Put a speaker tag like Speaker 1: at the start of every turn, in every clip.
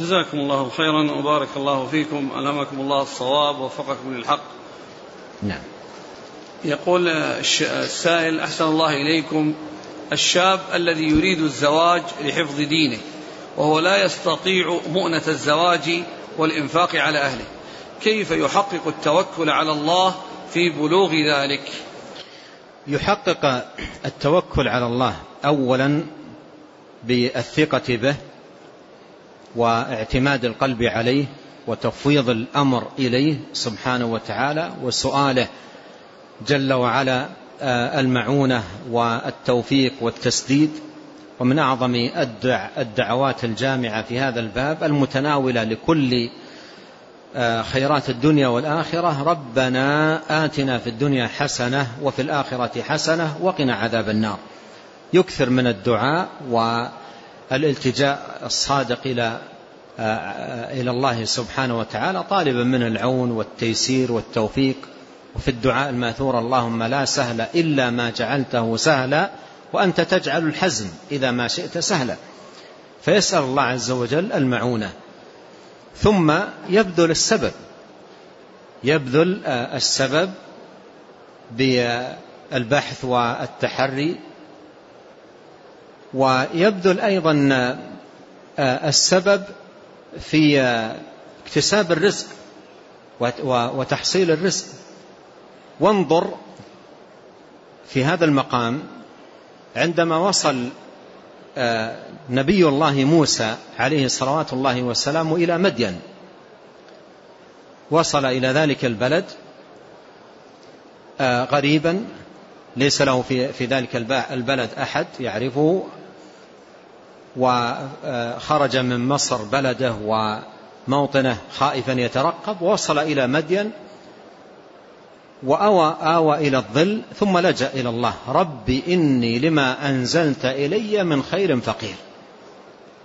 Speaker 1: جزاكم الله خيرا وبارك الله فيكم ألهمكم الله الصواب ووفقكم للحق.
Speaker 2: نعم.
Speaker 1: يقول السائل أحسن الله إليكم. الشاب الذي يريد الزواج لحفظ دينه وهو لا يستطيع مؤنة الزواج والإنفاق على أهله كيف يحقق التوكل على الله في بلوغ ذلك؟
Speaker 2: يحقق التوكل على الله أولا بالثقة به واعتماد القلب عليه وتفويض الأمر إليه سبحانه وتعالى وسؤاله جل وعلا آه، المعونة والتوفيق والتسديد. ومن أعظم الدعوات الجامعة في هذا الباب المتناولة لكل آه، خيرات الدنيا والآخرة ربنا آتنا في الدنيا حسنة وفي الآخرة حسنة وقنا عذاب النار. يكثر من الدعاء والالتجاء الصادق إلى إلى الله سبحانه وتعالى طالبا من العون والتيسير والتوفيق. وفي الدعاء الماثور اللهم لا سهل إلا ما جعلته سهلا وأنت تجعل الحزن إذا ما شئت سهلا. فيسأل الله عز وجل المعونة. ثم يبذل السبب. يبذل آه، السبب بالبحث والتحري. ويبذل أيضا آه، السبب في آه، اكتساب الرزق وتحصيل الرزق. وانظر في هذا المقام عندما وصل آه، نبي الله موسى عليه صلوات الله والسلام إلى مدين وصل إلى ذلك البلد آه، غريبا ليس له في, في ذلك البلد أحد يعرفه وخرج من مصر بلده وموطنه خائفا يترقب ووصل إلى مدين وأوى آوى إلى الظل ثم لجأ إلى الله. رب إني لما أنزلت إلي من خير فقير.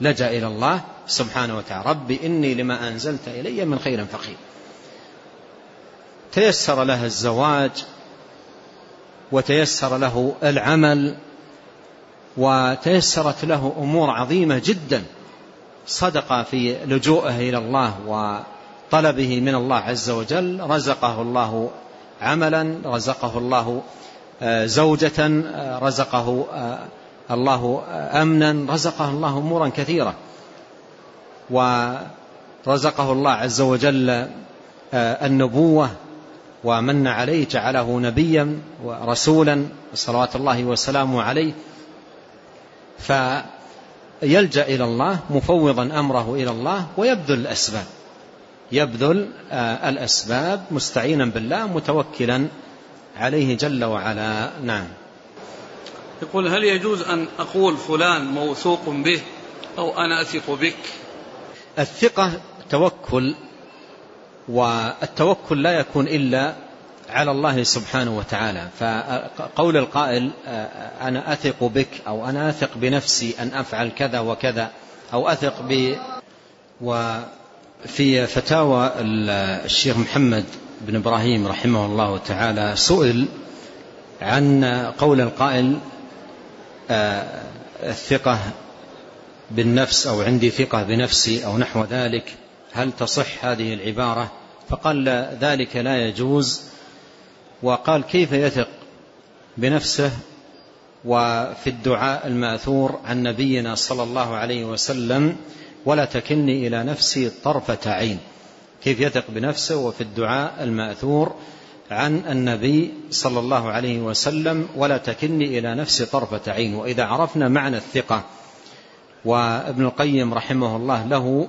Speaker 2: لجأ إلى الله سبحانه وتعالى. رب إني لما أنزلت إلي من خير فقير. تيسر له الزواج وتيسر له العمل وتيسرت له أمور عظيمة جدا صدق في لجوءه إلى الله وطلبه من الله عز وجل. رزقه الله عملا رزقه الله آه، زوجة آه، رزقه آه، الله أمنا رزقه الله أمورا كثيرة. ورزقه الله عز وجل النبوة ومن عليه جعله نبيا ورسولا صلوات الله وسلامه عليه. فيلجأ إلى الله مفوضا أمره إلى الله ويبذل الأسباب. يبذل آه، الأسباب مستعينا بالله متوكلا عليه جل وعلا. نعم.
Speaker 1: يقول هل يجوز أن أقول فلان موثوق به أو أنا أثق بك؟
Speaker 2: الثقة توكل والتوكل لا يكون إلا على الله سبحانه وتعالى. فقول القائل أنا أثق بك أو أنا أثق بنفسي أن أفعل كذا وكذا أو أثق ب وفي فتاوى الشيخ محمد بن إبراهيم رحمه الله تعالى سئل عن قول القائل آه، الثقة بالنفس أو عندي ثقة بنفسي أو نحو ذلك هل تصح هذه العبارة؟ فقال ذلك لا يجوز. وقال كيف يثق بنفسه وفي الدعاء المأثور عن نبينا صلى الله عليه وسلم ولا تكلني إلى نفسي طرفة عين. كيف يثق بنفسه وفي الدعاء المأثور عن النبي صلى الله عليه وسلم ولا تكلني إلى نفسي طرفة عين. وإذا عرفنا معنى الثقة وابن القيم رحمه الله له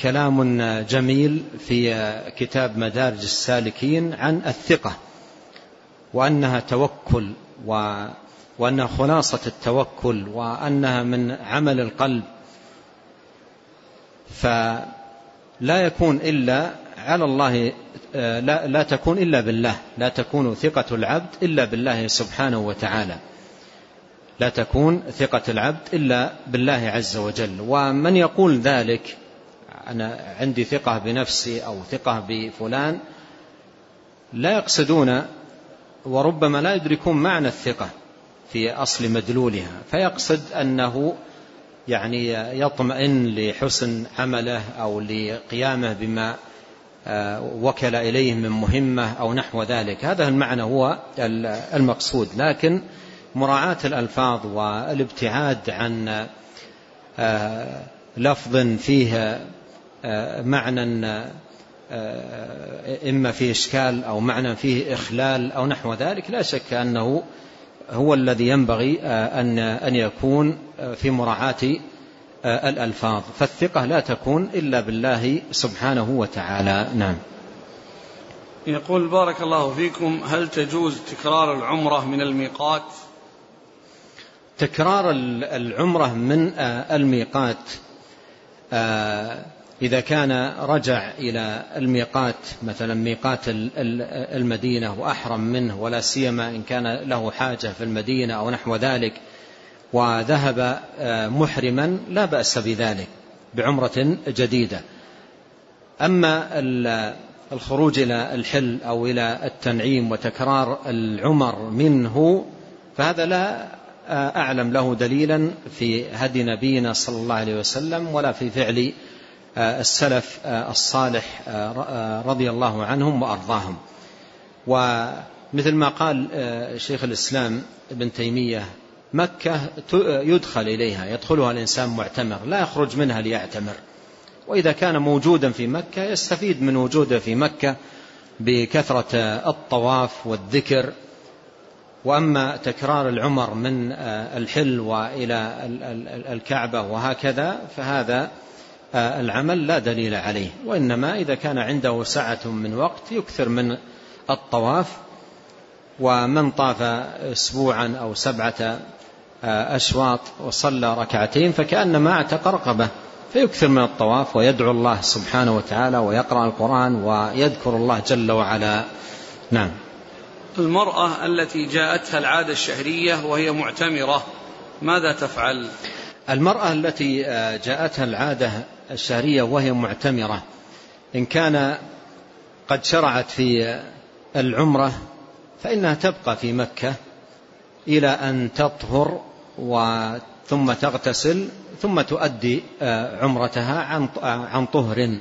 Speaker 2: كلام جميل في كتاب مدارج السالكين عن الثقة. وأنها توكل و وأنها خلاصة التوكل وأنها من عمل القلب. فلا يكون إلا على الله لا, لا تكون إلا بالله لا تكون ثقة العبد إلا بالله سبحانه وتعالى. لا تكون ثقة العبد إلا بالله عز وجل. ومن يقول ذلك أنا عندي ثقة بنفسي أو ثقة بفلان لا يقصدون وربما لا يدركون معنى الثقة في أصل مدلولها. فيقصد أنه يعني يطمئن لحسن عمله أو لقيامه بما وكل إليه من مهمة أو نحو ذلك. هذا المعنى هو المقصود. لكن مراعاة الألفاظ والابتعاد عن لفظ فيه معنى إما فيه إشكال أو معنى فيه إخلال أو نحو ذلك لا شك أنه هو الذي ينبغي أن يكون في مراعاة الألفاظ. فالثقة لا تكون إلا بالله سبحانه وتعالى. نعم.
Speaker 1: يقول بارك الله فيكم. هل تجوز تكرار العمرة من الميقات؟
Speaker 2: تكرار العمرة من الميقات إذا كان رجع إلى الميقات مثلا ميقات المدينة وأحرم منه ولا سيما إن كان له حاجة في المدينة أو نحو ذلك وذهب محرما لا بأس بذلك بعمرة جديدة. أما الخروج إلى الحل أو إلى التنعيم وتكرار العمر منه فهذا لا أعلم له دليلا في هدي نبينا صلى الله عليه وسلم ولا في فعل السلف الصالح رضي الله عنهم وأرضاهم. ومثل ما قال شيخ الإسلام ابن تيمية مكة يدخل إليها يدخلها الإنسان معتمر لا يخرج منها ليعتمر. وإذا كان موجودا في مكة يستفيد من وجوده في مكة بكثرة الطواف والذكر. وأما تكرار العمر من الحل وإلى الكعبة وهكذا فهذا العمل لا دليل عليه وإنما إذا كان عنده سعة من وقت يكثر من الطواف ومن طاف أسبوعا أو سبعة أشواط وصلى ركعتين فكأنما اعتق رقبة فيكثر من الطواف ويدعو الله سبحانه وتعالى ويقرأ القرآن ويذكر الله جل وعلا. نعم.
Speaker 1: المرأة التي جاءتها العادة الشهرية وهي معتمرة ماذا تفعل؟
Speaker 2: المرأة التي جاءتها العادة الشهرية وهي معتمرة إن كان قد شرعت في العمرة فإنها تبقى في مكة إلى أن تطهر ثم تغتسل ثم تؤدي عمرتها عن طهر.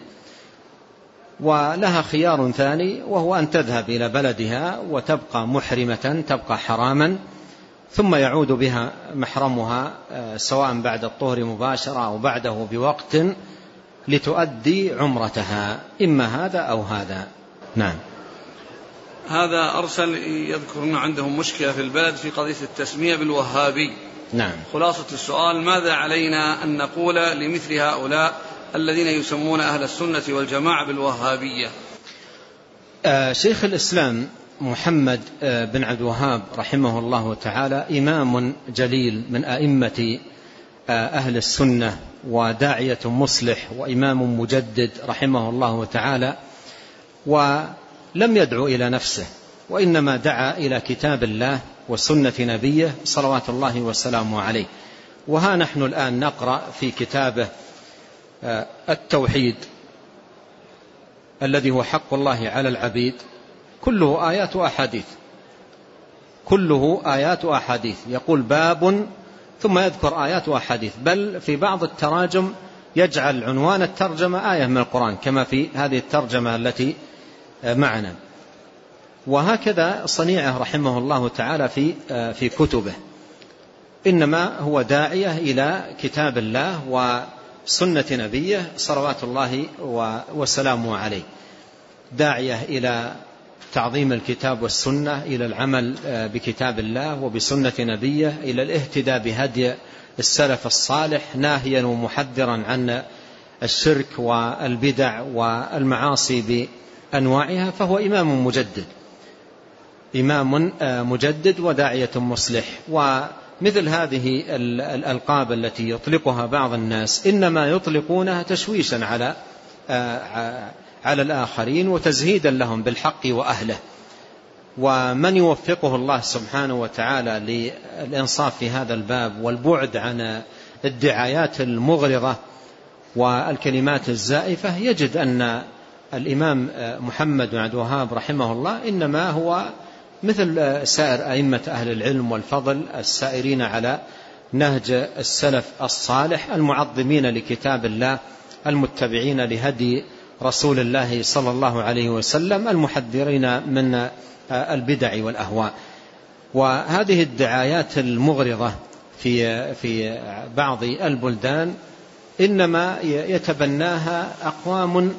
Speaker 2: ولها خيار ثاني وهو أن تذهب إلى بلدها وتبقى محرمة تبقى حراما. ثم يعود بها محرمها سواء بعد الطهر مباشرة أو بعده بوقت لتؤدي عمرتها إما هذا أو هذا. نعم.
Speaker 1: هذا أرسل يذكر أن عندهم مشكلة في البلد في قضية التسمية بالوهابي.
Speaker 2: نعم.
Speaker 1: خلاصة السؤال ماذا علينا أن نقول لمثل هؤلاء الذين يسمون أهل السنة والجماعة بالوهابية؟
Speaker 2: آه شيخ الإسلام محمد بن عبد الوهاب رحمه الله تعالى إمام جليل من أئمة أهل السنة وداعية مصلح وإمام مجدد رحمه الله تعالى ولم يدعو إلى نفسه وإنما دعا إلى كتاب الله وسنة نبيه صلوات الله وسلامه عليه. وها نحن الآن نقرأ في كتابه التوحيد الذي هو حق الله على العبيد كله آيات وأحاديث. كله آيات وأحاديث. يقول باب ثم يذكر آيات وأحاديث. بل في بعض التراجم يجعل عنوان الترجمة آية من القرآن كما في هذه الترجمة التي معنا. وهكذا صنيعه رحمه الله تعالى في في كتبه. إنما هو داعية إلى كتاب الله وسنة نبيه صلوات الله وسلامه عليه. داعية إلى تعظيم الكتاب والسنة إلى العمل بكتاب الله وبسنة نبيه إلى الاهتداء بهدي السلف الصالح ناهيا ومحذرا عن الشرك والبدع والمعاصي بأنواعها فهو إمام مجدد. إمام مجدد وداعية مصلح. ومثل هذه الألقاب التي يطلقها بعض الناس إنما يطلقونها تشويشا على على الآخرين وتزهيدا لهم بالحق وأهله. ومن يوفقه الله سبحانه وتعالى للإنصاف في هذا الباب والبعد عن الدعايات المغرضة والكلمات الزائفة يجد أن الإمام محمد بن عبد الوهاب رحمه الله إنما هو مثل سائر أئمة أهل العلم والفضل السائرين على نهج السلف الصالح المعظمين لكتاب الله المتبعين لهدي رسول الله صلى الله عليه وسلم المحذرين من البدع والأهواء. وهذه الدعايات المغرضة في في بعض البلدان إنما يتبناها أقوام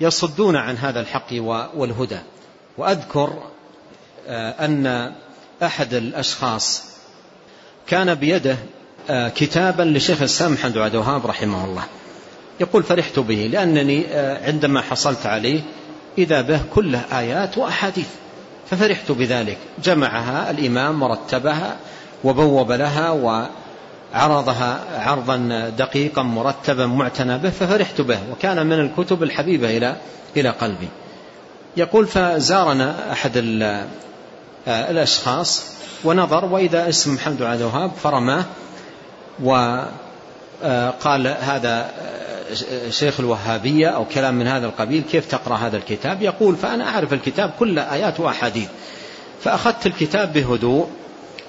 Speaker 2: يصدون عن هذا الحق والهدى. وأذكر أن أحد الأشخاص كان بيده كتابا لشيخ الإسلام محمد عبد الوهاب رحمه الله. يقول فرحت به لأنني عندما حصلت عليه إذا به كله آيات وأحاديث ففرحت بذلك. جمعها الإمام ورتبها وبوب لها وعرضها عرضا دقيقا مرتبا معتنى به ففرحت به وكان من الكتب الحبيبة إلى إلى قلبي. يقول فزارنا أحد الأشخاص ونظر وإذا اسم محمد عبد الوهاب فرماه وقال هذا شيخ الوهابية أو كلام من هذا القبيل كيف تقرأ هذا الكتاب؟ يقول فأنا أعرف الكتاب كل آيات وأحاديث. فأخذت الكتاب بهدوء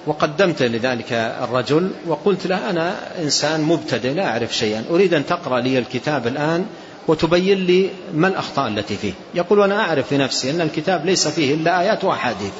Speaker 2: وقدمت لذلك الرجل وقلت له أنا إنسان مبتدئ لا أعرف شيئا أريد أن تقرأ لي الكتاب الآن وتبين لي ما الأخطاء التي فيه. يقول وأنا أعرف في نفسي أن الكتاب ليس فيه إلا آيات وأحاديث.